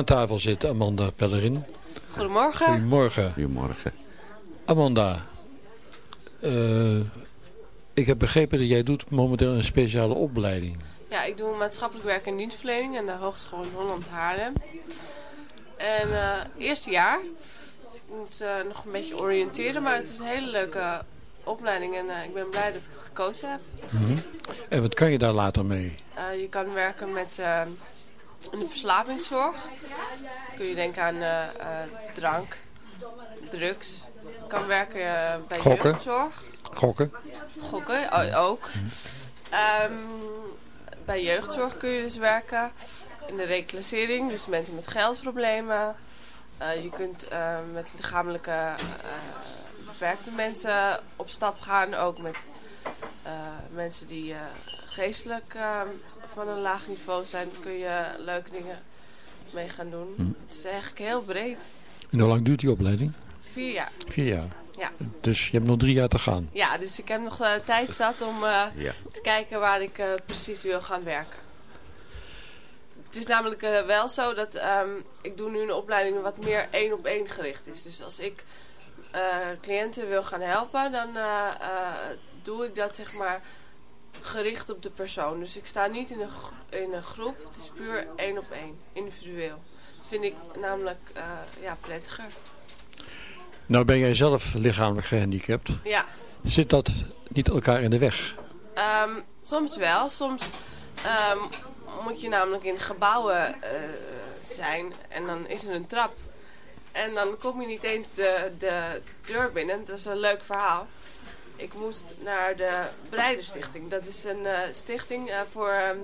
G: Aan tafel zit Amanda Pellerin.
L: Goedemorgen.
G: Goedemorgen.
F: Goedemorgen.
G: Amanda, eh, ik heb begrepen dat jij doet momenteel een speciale opleiding.
L: Ja, ik doe maatschappelijk werk en dienstverlening aan de Hogeschool in Holland Haarlem. En eh eerste jaar. Dus ik moet eh, nog een beetje oriënteren, maar het is een hele leuke opleiding en eh, ik ben blij dat ik het gekozen heb.
G: Mhm. En wat kan je daar later mee?
L: Eh, je kan werken met eh, in de verslavingszorg. Kun je denken aan eh, drank, drugs. Je kan werken eh, bij
G: Gokken.
L: jeugdzorg.
G: Gokken?
L: Gokken, ook. Ehm, bij jeugdzorg kun je dus werken. In de reclassering, dus mensen met geldproblemen. Je kunt met lichamelijke beperkte mensen op stap gaan. Ook met mensen die geestelijk eh, van een laag niveau zijn. kun je leuke dingen mee gaan doen.
G: Hm.
L: Het is eigenlijk heel breed.
G: En hoe lang duurt die opleiding?
L: Vier jaar.
G: Vier jaar.
L: Ja.
G: Dus je hebt nog drie jaar te gaan.
L: Ja, dus ik heb nog eh, tijd zat om eh,
F: Ja.
L: te kijken waar ik eh, precies wil gaan werken. Het is namelijk wel zo dat ehm, ik doe nu een opleiding wat meer één op één gericht is. Dus als ik eh, cliënten wil gaan helpen, dan eh, eh, doe ik dat zeg maar gericht op de persoon. Dus ik sta niet in een, in een groep, het is puur één op één, individueel. Dat vind ik namelijk eh, ja, prettiger.
G: Nou ben jij zelf lichamelijk gehandicapt.
L: Ja.
G: Zit dat niet elkaar in de weg?
L: Ehm, soms wel. Soms ehm, moet je namelijk in gebouwen eh, zijn en dan is er een trap. En dan kom je niet eens de, de deur binnen. Het was een leuk verhaal. Ik moest naar de Breiderstichting. Dat is een eh, stichting eh, voor ehm,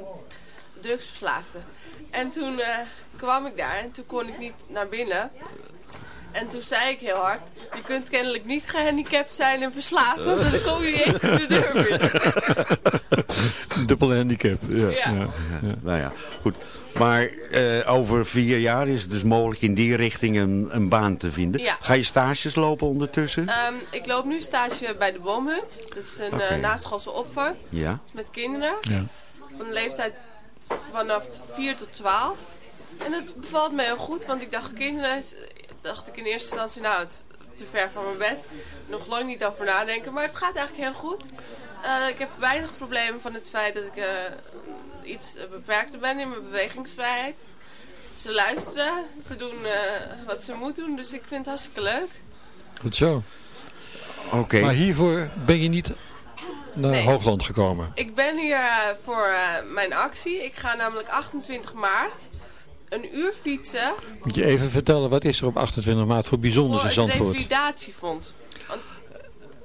L: drugsverslaafden. En toen eh, kwam ik daar en toen kon ik niet naar binnen. En toen zei ik heel hard, je kunt kennelijk niet gehandicapt zijn en verslaafd, want dan kom je niet eens de deur binnen. [laughs]
G: Dubbele handicap.
F: Ja.
L: Ja.
F: Ja. Nou ja, goed. Maar eh, over vier jaar is het dus mogelijk in die richting een, een baan te vinden.
L: Ja.
F: Ga je stages lopen ondertussen?
L: Ehm, ik loop nu stage bij de Boomhut. Dat is een eh, naschoolse opvang
F: Ja.
L: met kinderen.
G: Ja.
L: Van de leeftijd vanaf 4 tot 12. En dat bevalt me heel goed, want ik dacht kinderen, is- dacht ik in eerste instantie, nou het te ver van mijn bed. Nog lang niet over nadenken, maar het gaat eigenlijk heel goed. Eh, ik heb weinig problemen van het feit dat ik eh, iets eh, beperkter ben in mijn bewegingsvrijheid. Ze luisteren, ze doen eh, wat ze moeten doen, dus ik vind het hartstikke leuk.
G: Goed zo.
F: Oké.
G: Maar hiervoor ben je niet naar
L: Nee.
G: Hoogland gekomen.
L: Ik ben hier voor eh, mijn actie. Ik ga namelijk 28 maart een uur fietsen
G: Moet je even vertellen, wat is er op 28 maart voor bijzonders
L: voor
G: in
L: het
G: Zandvoort?
L: revalidatiefonds. Want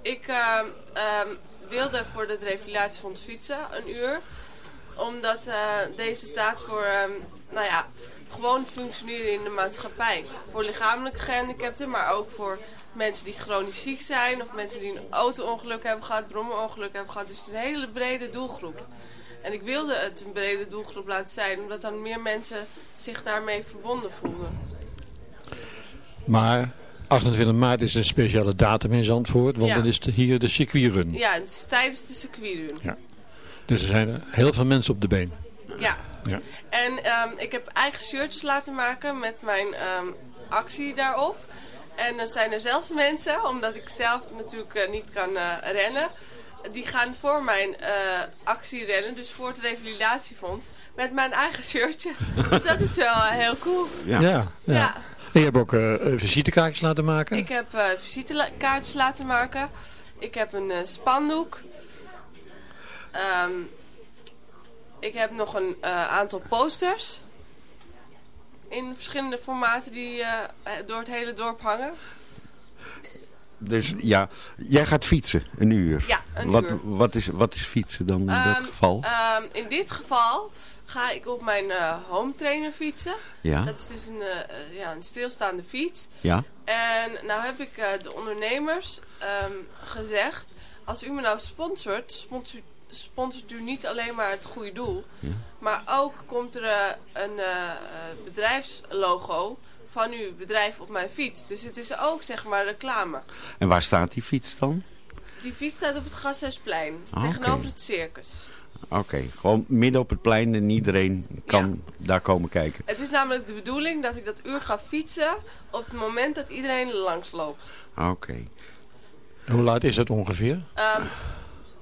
L: ik ehm, wilde voor het revalidatiefonds fietsen, een uur. Omdat eh, deze staat voor, ehm, nou ja, gewoon functioneren in de maatschappij. Voor lichamelijk gehandicapten, maar ook voor mensen die chronisch ziek zijn. Of mensen die een auto-ongeluk hebben gehad, brommerongeluk hebben gehad. Dus het is een hele brede doelgroep. En ik wilde het een brede doelgroep laten zijn, omdat dan meer mensen zich daarmee verbonden voelden.
G: Maar 28 maart is een speciale datum in Zandvoort, want
L: Ja.
G: dan is de, hier de circuitrun.
L: Ja, het is tijdens de circuitrun.
G: Ja. Dus er zijn heel veel mensen op de been.
L: Ja.
G: Ja.
L: En ehm, ik heb eigen shirtjes laten maken met mijn ehm, actie daarop. En er zijn er zelfs mensen, omdat ik zelf natuurlijk eh, niet kan eh, rennen, die gaan voor mijn eh, actie rennen, dus voor het revalidatiefonds, met mijn eigen shirtje. [laughs] dus dat is wel eh, heel cool.
G: Ja. ja.
L: Ja.
G: En je hebt ook eh, eh, visitekaartjes laten maken.
L: Ik heb eh visitekaartjes laten maken. Ik heb een eh, spandoek. Ehm, ik heb nog een eh, aantal posters. In verschillende formaten die eh, door het hele dorp hangen.
F: Dus ja, jij gaat fietsen, een uur.
L: Ja, een
F: wat,
L: uur.
F: Wat is, wat is fietsen dan in dat
L: Ehm,
F: geval?
L: ehm, in dit geval ga ik op mijn eh, home trainer fietsen.
F: Ja.
L: Dat is dus een, eh, ja, een stilstaande fiets.
F: Ja.
L: En nou heb ik eh, de ondernemers ehm, gezegd, als u me nou sponsort, sponsort, sponsort u niet alleen maar het goede doel,
F: Ja.
L: maar ook komt er een bedrijfslogo van uw bedrijf op mijn fiets. Dus het is ook zeg maar reclame.
F: En waar staat die fiets dan?
L: Die fiets staat op het Gasthuisplein,
F: Ah,
L: tegenover het circus.
F: Oké, gewoon midden op het plein en iedereen kan daar komen kijken.
L: Het is namelijk de bedoeling dat ik dat uur ga fietsen op het moment dat iedereen langs loopt.
F: Oké.
G: Hoe laat is het ongeveer?
L: Ehm,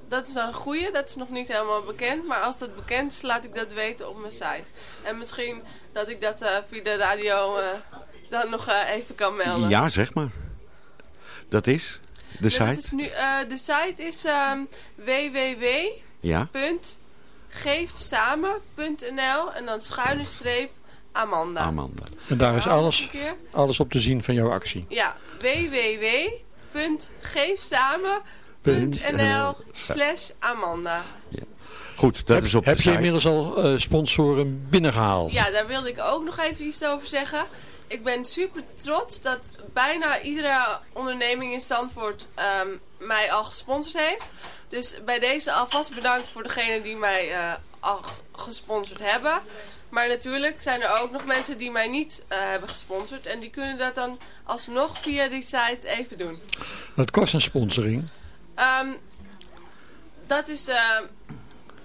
L: dat is een goeie, dat is nog niet helemaal bekend. Maar als dat bekend is, laat ik dat weten op mijn site. En misschien dat ik dat eh, via de radio eh, dan nog eh, even kan melden.
F: Ja, zeg maar. Dat is de
L: Ja,
F: site?
L: is nu, eh, de site is ehm www.geefsamen.nl en dan schuine streep Amanda.
F: Amanda.
G: En daar is alles, alles op te zien van jouw actie.
L: Ja, www.geefsamen.nl slash Amanda.
F: Goed, dat
G: heb,
F: is op de
G: Heb je inmiddels al eh, sponsoren binnengehaald?
L: Ja, daar wilde ik ook nog even iets over zeggen. Ik ben super trots dat bijna iedere onderneming in Zandvoort ehm, mij al gesponsord heeft. Dus bij deze alvast bedankt voor degenen die mij eh, al gesponsord hebben. Maar natuurlijk zijn er ook nog mensen die mij niet eh, hebben gesponsord. En die kunnen dat dan alsnog via die site even doen.
G: Wat kost een sponsoring?
L: Ehm, dat is... ehm,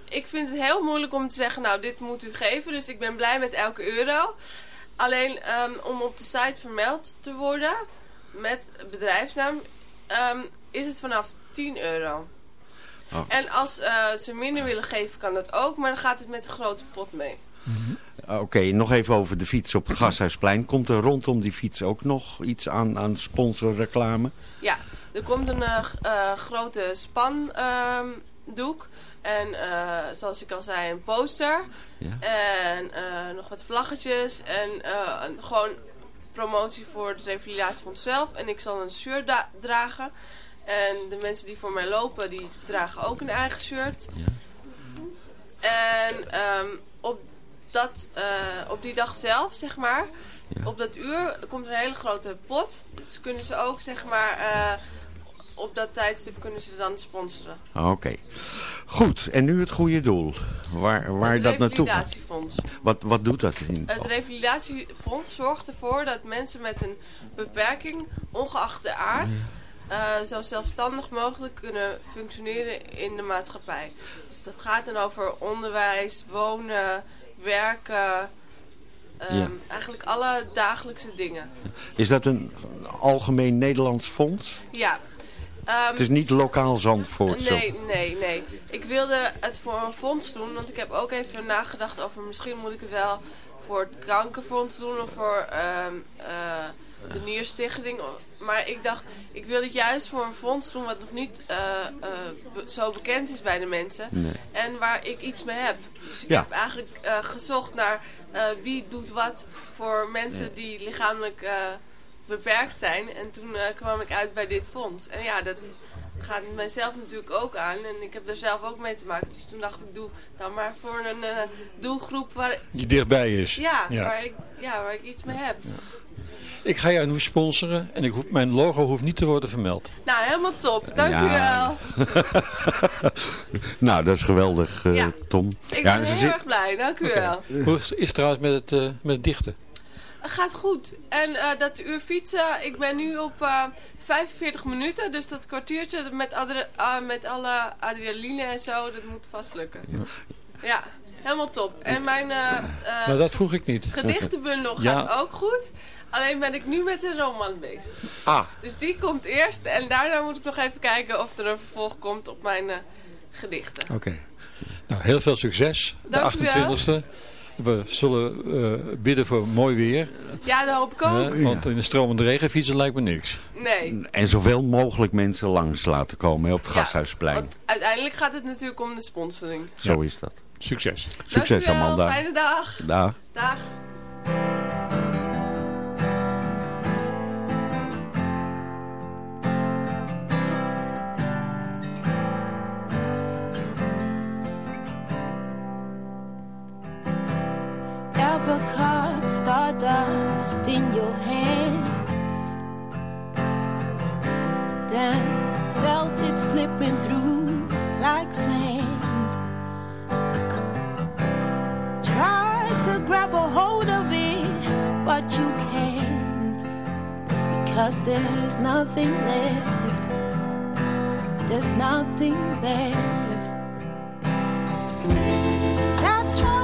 L: ik vind het heel moeilijk om te zeggen, nou, dit moet u geven. Dus ik ben blij met elke euro. Alleen ehm, om op de site vermeld te worden met bedrijfsnaam, is het vanaf 10 euro.
F: Oh.
L: En als eh, ze minder willen geven, kan dat ook. Maar dan gaat het met een grote pot mee.
F: Oké, nog even over de fiets op het Gasthuisplein. Komt er rondom die fiets ook nog iets aan, aan sponsorreclame?
L: Ja, er komt een eh, eh, grote spandoek. en eh, zoals ik al zei, een poster.
F: Ja.
L: En nog wat vlaggetjes. En gewoon promotie voor het Revalidatiefonds zelf. En ik zal een shirt dragen. En de mensen die voor mij lopen, die dragen ook een eigen shirt. En ehm, op, dat, op die dag zelf, zeg maar, op dat uur, komt er een hele grote pot. Dus kunnen ze ook, zeg maar, op dat tijdstip kunnen ze dan sponsoren.
F: Oké. Goed, en nu het goede doel. Waar, waar
L: het
F: dat naartoe gaat.
L: Revalidatiefonds.
F: Wat, wat doet dat in?
L: Het Revalidatiefonds zorgt ervoor dat mensen met een beperking, ongeacht de aard, eh, zo zelfstandig mogelijk kunnen functioneren in de maatschappij. Dus dat gaat dan over onderwijs, wonen, werken, ehm,
F: Ja.
L: eigenlijk alle dagelijkse dingen.
F: Is dat een algemeen Nederlands fonds?
L: Ja. Ehm,
F: Het is niet lokaal Zandvoort zo.
L: Nee, nee, nee. Ik wilde het voor een fonds doen, want ik heb ook even nagedacht over misschien moet ik het wel voor het kankerfonds doen of voor ehm, eh, de Nierstichting. Maar ik dacht, ik wil het juist voor een fonds doen wat nog niet eh, eh, be- zo bekend is bij de mensen.
F: Nee.
L: En waar ik iets mee heb. Dus ik
F: Ja.
L: heb eigenlijk gezocht naar wie doet wat voor mensen die lichamelijk beperkt zijn. En toen eh, kwam ik uit bij dit fonds. En ja, dat gaat mijzelf natuurlijk ook aan. En ik heb er zelf ook mee te maken. Dus toen dacht ik, doe dan maar voor een eh, doelgroep waar,
G: Die dichtbij is.
L: ja,
G: Ja.
L: Waar, ik, ja, waar ik iets mee heb.
G: Ik ga jou nu sponsoren en ik hoef, mijn logo hoeft niet te worden vermeld.
L: Nou, helemaal top. Dank
F: Ja.
L: u wel. [laughs]
F: nou, dat is geweldig, eh,
L: Ja.
F: Tom.
L: Ik
F: Ja,
L: ben heel erg blij. Dank u wel.
G: Hoe is het trouwens met het, eh, met het dichten?
L: Het gaat goed. En eh, dat uur fietsen, ik ben nu op eh, 45 minuten. Dus dat kwartiertje met, adre- ah, met alle adrenaline en zo, dat moet vast lukken. Ja, helemaal top. En mijn eh, eh,
G: Maar dat vroeg ik niet.
L: gedichtenbundel
G: Ja.
L: gaat ook goed. Alleen ben ik nu met een roman bezig.
G: Ah.
L: Dus die komt eerst. En daarna moet ik nog even kijken of er een vervolg komt op mijn eh, gedichten.
G: Oké. Nou, heel veel succes.
L: Dank
G: de 28e. We zullen eh, bidden voor mooi weer.
L: Ja, dat hoop ik ook.
G: want in de stromende regen fietsen lijkt me niks.
L: Nee.
F: En zoveel mogelijk mensen langs laten komen op het
L: Ja,
F: Gasthuisplein.
L: Want uiteindelijk gaat het natuurlijk om de sponsoring.
F: Zo is dat.
G: Succes.
F: Succes
L: Dank u wel.
F: Amanda.
L: Fijne dag.
F: Dag.
L: Dag.
H: Stardust in your hands? Then felt it slipping through like sand. Tried to grab a hold of it, but you can't. Because there's nothing left. There's nothing left. That's how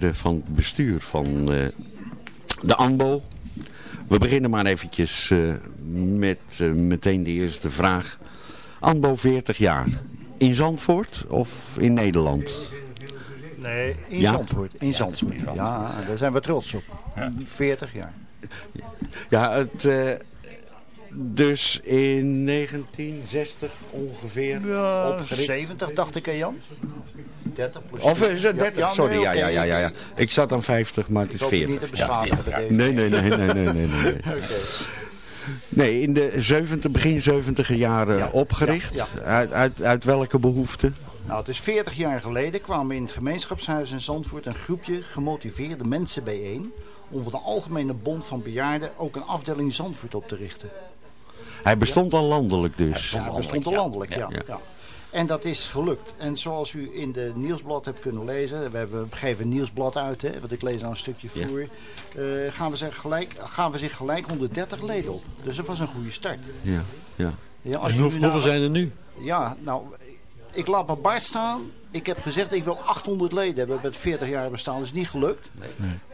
F: heren van het bestuur van eh, de ANBO. We beginnen maar eventjes eh, met eh, meteen de eerste vraag. ANBO 40 jaar. In Zandvoort of in Nederland?
M: Nee, in
F: Ja?
M: Zandvoort. In Zandvoort. Ja, daar zijn we trots op. 40 jaar.
F: Ja, het, eh, dus in 1960 ongeveer
M: Ja,
F: opgericht.
M: 70 dacht ik, hè Jan? 30 plus
F: Of is het
M: Ja,
F: 30?
M: ja,
F: Sorry,
M: nee,
F: ja, ja, ja, ja. Ik zat aan 50, maar het is
M: Ik hoop je
F: 40.
M: niet te beschadigen bij deze.
F: Nee, nee, nee, nee, nee, nee, [laughs] nee. nee. In de 70, begin 70 jaren
M: Ja,
F: opgericht. Uit, uit, uit welke behoefte?
M: Nou, het is 40 jaar geleden kwamen in het gemeenschapshuis in Zandvoort een groepje gemotiveerde mensen bijeen om voor de Algemene Bond van Bejaarden ook een afdeling Zandvoort op te richten.
F: Hij bestond al landelijk dus.
M: Ja, bestond al landelijk, ja.
F: Ja.
M: En dat is gelukt. En zoals u in de nieuwsblad hebt kunnen lezen, we, hebben, geven een nieuwsblad uit, hè, want ik lees nou een stukje
F: Ja.
M: voor, eh, gaan, we zich gelijk, gaan we zich gelijk 130 leden op. Dus dat was een goede start.
F: Ja, ja.
M: Ja,
G: En
M: nou-
G: hoeveel zijn er nu?
M: Ja, nou, ik laat mijn baard staan. Ik heb gezegd, ik wil 800 leden hebben met 40 jaar bestaan. Dat is niet gelukt.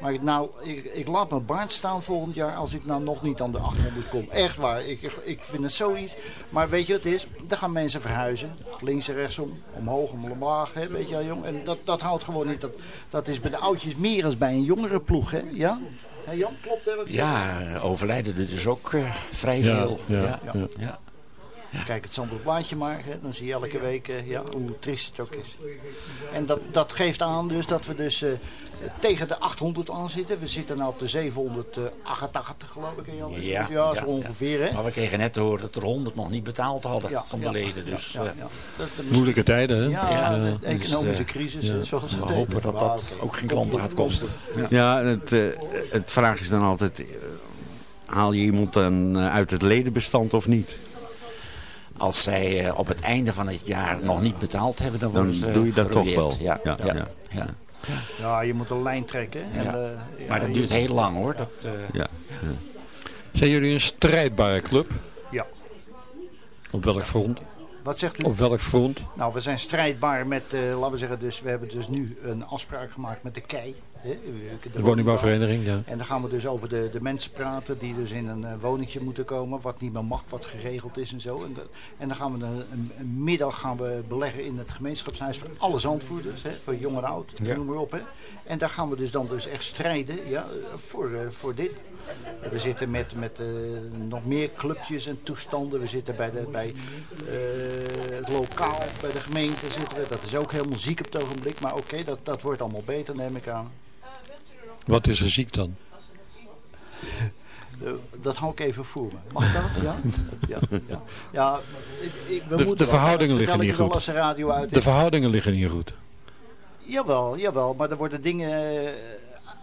M: Maar ik, nou, ik, ik laat mijn baard staan volgend jaar als ik nou nog niet aan de 800 kom. Echt waar. Ik, ik vind het zoiets. Maar weet je wat het is? Dan gaan mensen verhuizen. Links en rechtsom. Omhoog en omlaag. Hè, weet je wel, jong. En dat, dat houdt gewoon niet. Dat, dat is bij de oudjes meer dan bij een jongere ploeg. Hè? Ja? Hé Jan, klopt hè wat ik zeg?
N: Ja, overlijden er dus ook eh, vrij
G: Ja,
N: veel.
G: ja,
N: ja.
G: ja.
M: Kijk het Zandvoort plaatje maar. Hè. Dan zie je elke week eh, ja, hoe triest het ook is. En dat, dat geeft aan dus dat we dus eh, tegen de 800 aan zitten. We zitten nu op de 788 geloof ik. hè, Jan. Is
N: Ja,
M: ja,
N: ja,
M: zo ongeveer. Hè?
N: Maar we kregen net te horen dat er 100 nog niet betaald hadden
M: Ja,
N: van de
M: ja,
N: leden. Dus
M: ja, ja,
N: eh,
M: ja. Dat, dat-
G: Moeilijke tijden, hè?
M: Ja,
N: Ja,
M: de
N: dus,
M: economische crisis,
G: ja.
M: zoals het
N: we hopen dat dat ook geen klanten gaat kosten.
F: Ja, het, eh, het vraag is dan altijd, haal je iemand dan uit het ledenbestand of niet?
N: Als zij eh, op het einde van het jaar nog niet betaald hebben, dan,
F: Dan
N: ze
F: doe je dat toch wel.
N: Ja,
F: Ja,
N: ja,
F: ja.
N: ja.
M: Ja, je moet een lijn trekken. En,
N: Ja.
M: eh, ja,
N: Maar dat duurt heel lang hoor. Dat, eh,
F: Ja.
G: Zijn jullie een strijdbare club?
M: Ja.
G: Op welk front?
M: Wat zegt u?
G: Op welk front?
M: Nou, we zijn strijdbaar met, eh, laten we zeggen, dus, we hebben dus nu een afspraak gemaakt met de KEI. De,
G: De woningbouwvereniging, ja.
M: En dan gaan we dus over de, de mensen praten die dus in een eh, woningje moeten komen. Wat niet meer mag, wat geregeld is en zo. En, dat- en dan gaan we een, een, een middag gaan we beleggen in het gemeenschapshuis voor alle zandvoerders. Hè, voor jong en oud,
N: Ja.
M: noem maar op. Hè. En daar gaan we dus dan dus echt strijden ja, voor, eh, voor dit. We zitten met, met eh, nog meer clubjes en toestanden. We zitten bij, de, bij het lokaal, bij de gemeente zitten we. Dat is ook helemaal ziek op het ogenblik. Maar oké, dat, dat wordt allemaal beter, neem ik aan.
G: Wat is er ziek dan?
M: Eh, dat hou ik even voor me. Mag dat? Ja? [laughs] Ja, ja. ja ik, we
G: De,
M: moeten
G: de verhoudingen liggen niet goed.
M: als de radio uit
G: De verhoudingen liggen niet goed.
M: Jawel, jawel, maar er worden dingen eh,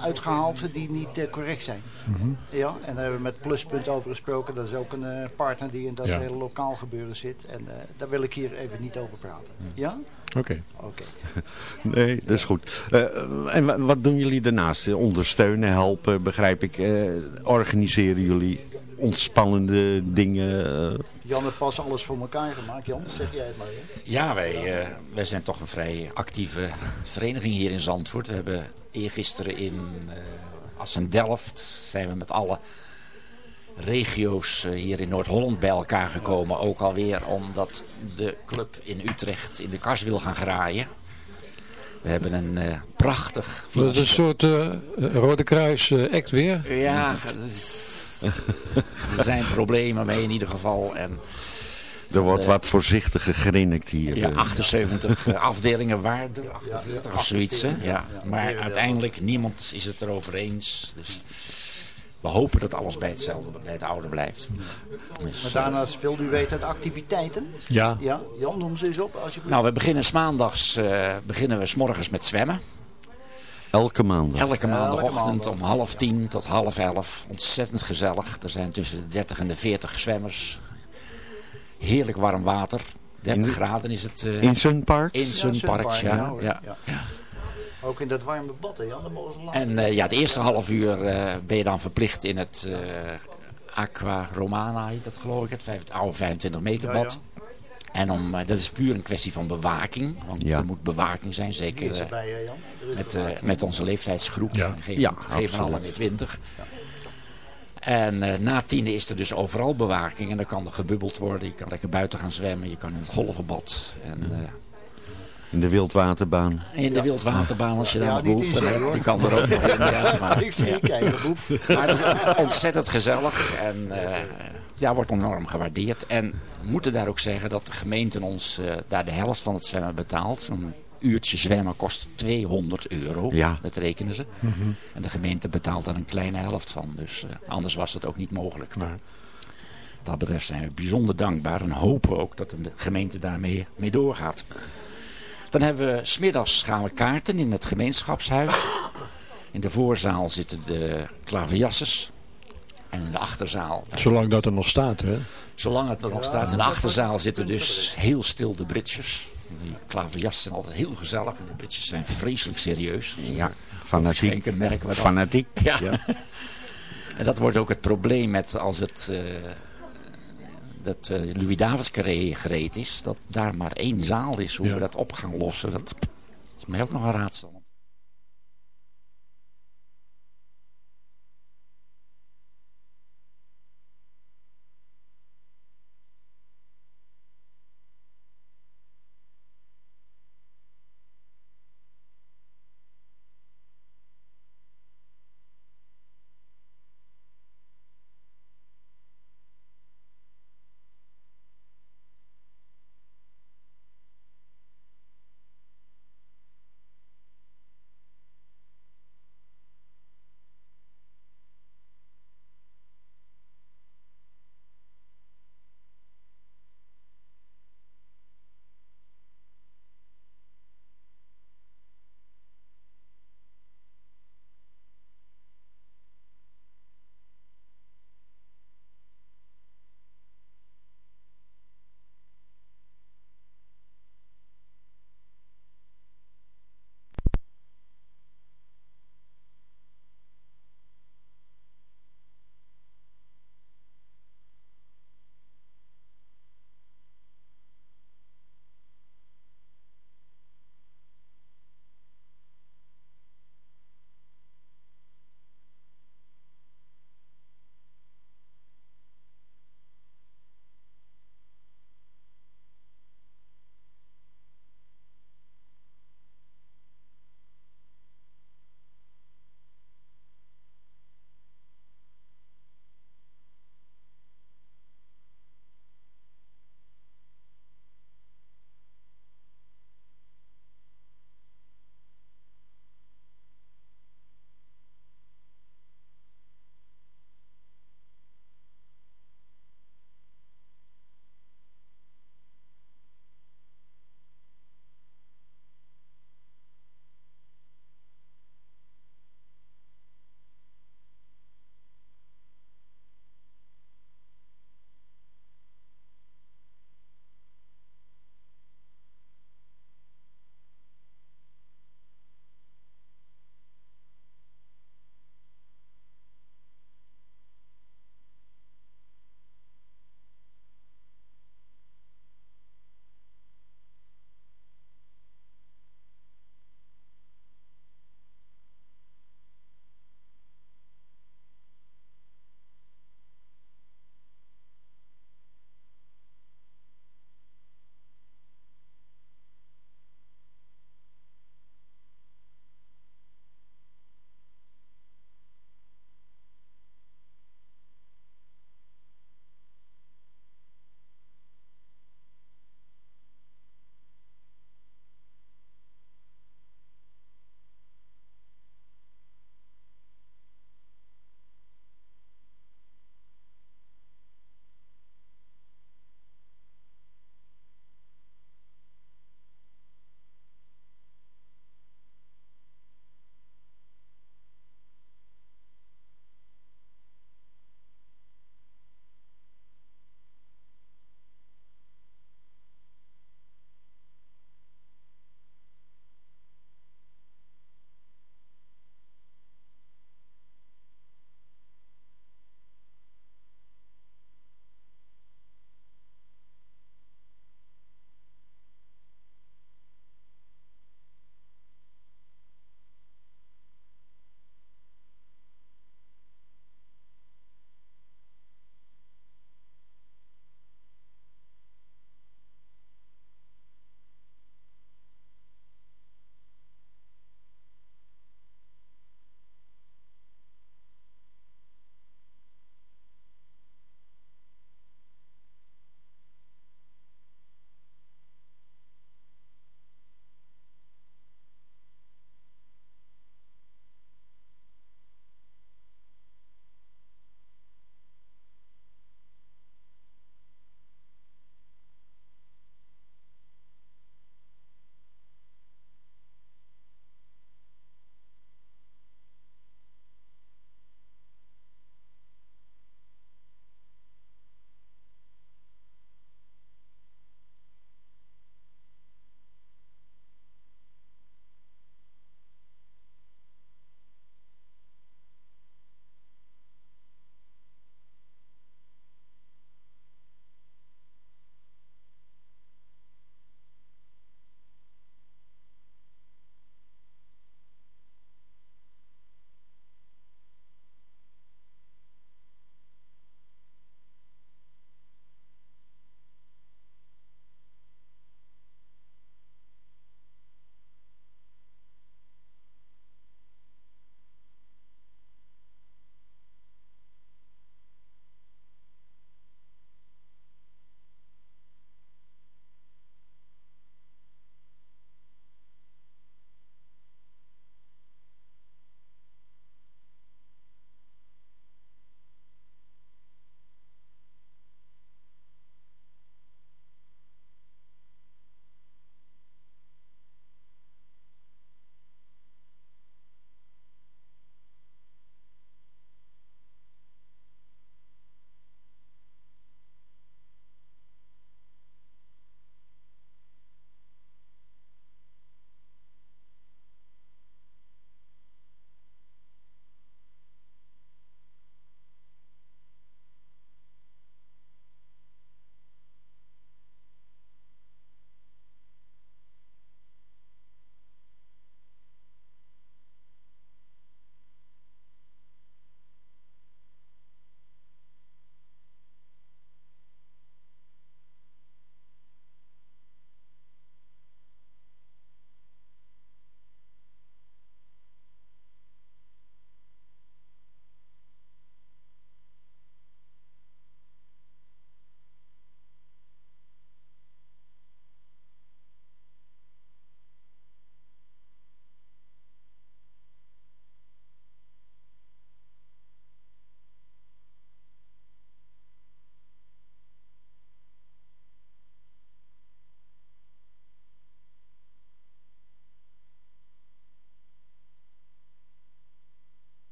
M: uitgehaald die niet eh, correct zijn.
G: Mhm.
M: Ja, en daar hebben we met Pluspunt over gesproken. Dat is ook een partner die in dat
G: Ja.
M: hele lokaal gebeuren zit. En daar wil ik hier even niet over praten. Ja?
G: Oké.
M: Oké. [laughs]
F: Nee, dat is goed. Eh, en wa- wat doen jullie daarnaast? Ondersteunen, helpen, begrijp ik. Eh, organiseren jullie ontspannende dingen? eh?
M: Jan heeft pas alles voor elkaar gemaakt. Jan, zeg jij het maar. Hè?
N: Ja, wij, eh, wij zijn toch een vrij actieve vereniging hier in Zandvoort. We hebben eergisteren in uh, Assen-Delft zijn we met alle regio's uh, hier in Noord-Holland bij elkaar gekomen. Ook alweer omdat de club in Utrecht in de kas wil gaan graaien. We hebben een uh, prachtig...
G: Dat is een soort uh, Rode Kruis act weer?
N: Ja, is, er zijn problemen mee in ieder geval. En
F: er wordt de, wat voorzichtig gegrinnikt hier.
N: Ja, 78 [laughs] afdelingen waarde, 48 of zoiets. Hè? Ja. Maar uiteindelijk, niemand is het erover eens. Dus we hopen dat alles bij hetzelfde, bij het oude blijft.
M: Dus, maar daarnaast wil u weten de activiteiten?
G: Ja.
M: ja. Jan, noem ze eens op. Als je
N: nou, we beginnen maandags uh, beginnen we s morgens met zwemmen.
F: Elke maandag?
N: Elke maandagochtend ja, om half tien tot half elf. Ontzettend gezellig. Er zijn tussen de 30 en de 40 zwemmers. Heerlijk warm water. 30 in, graden is het.
F: Uh, in Sunpark?
N: In Sunpark, ja. ja, ja.
M: Ook in dat warme bad, hè Jan? Dan mogen ze laten.
N: En uh, ja, het eerste half uur uh, ben je dan verplicht in het uh, Aqua Romana, heet dat geloof ik, het, vijf, het oude 25 meter bad. Ja, ja. En om, eh, dat is puur een kwestie van bewaking. Want
F: Ja.
N: er moet bewaking zijn, zeker eh,
M: erbij, Jan? Er
N: met, eh, onze leeftijdsgroep.
G: Ja.
N: Geven
F: absoluut.
N: alle weer 20. En eh, na tiende is er dus overal bewaking. En dan kan er gebubbeld worden. Je kan lekker buiten gaan zwemmen. Je kan in het golvenbad. En, eh,
F: In de wildwaterbaan.
N: in de wildwaterbaan als je daar
M: Ja,
N: nog behoefte hebt. Die kan er ook nog in. Ja, [laughs] maar,
M: Ik zie kijken.
N: Maar het is ontzettend gezellig en eh, ja, wordt enorm gewaardeerd. En we moeten daar ook zeggen dat de gemeente ons eh, daar de helft van het zwemmen betaalt. Zo'n uurtje zwemmen kost 200 euro,
F: Ja.
N: dat rekenen ze. En de gemeente betaalt daar een kleine helft van. Dus eh, anders was het ook niet mogelijk. Maar wat dat betreft zijn we bijzonder dankbaar en hopen ook dat de gemeente daarmee mee doorgaat. Dan hebben we, smiddags gaan we kaarten in het gemeenschapshuis. In de voorzaal zitten de klaverjassers. En in de achterzaal...
G: Zolang dat er nog staat, hè?
N: Zolang het er nog staat. In de achterzaal zitten dus heel stil de Britsjes. Die klaverjassen zijn altijd heel gezellig. En de Britsjes zijn vreselijk serieus.
F: Ja, fanatiek.
N: Merken we dat.
F: Fanatiek.
N: Ja.
F: Ja. [laughs]
N: En dat wordt ook het probleem met als het... eh, dat eh, Louis Davids gereed is. Dat daar maar één zaal is. Hoe
G: Ja.
N: we dat op gaan lossen. Dat is mij ook nog een raadsel.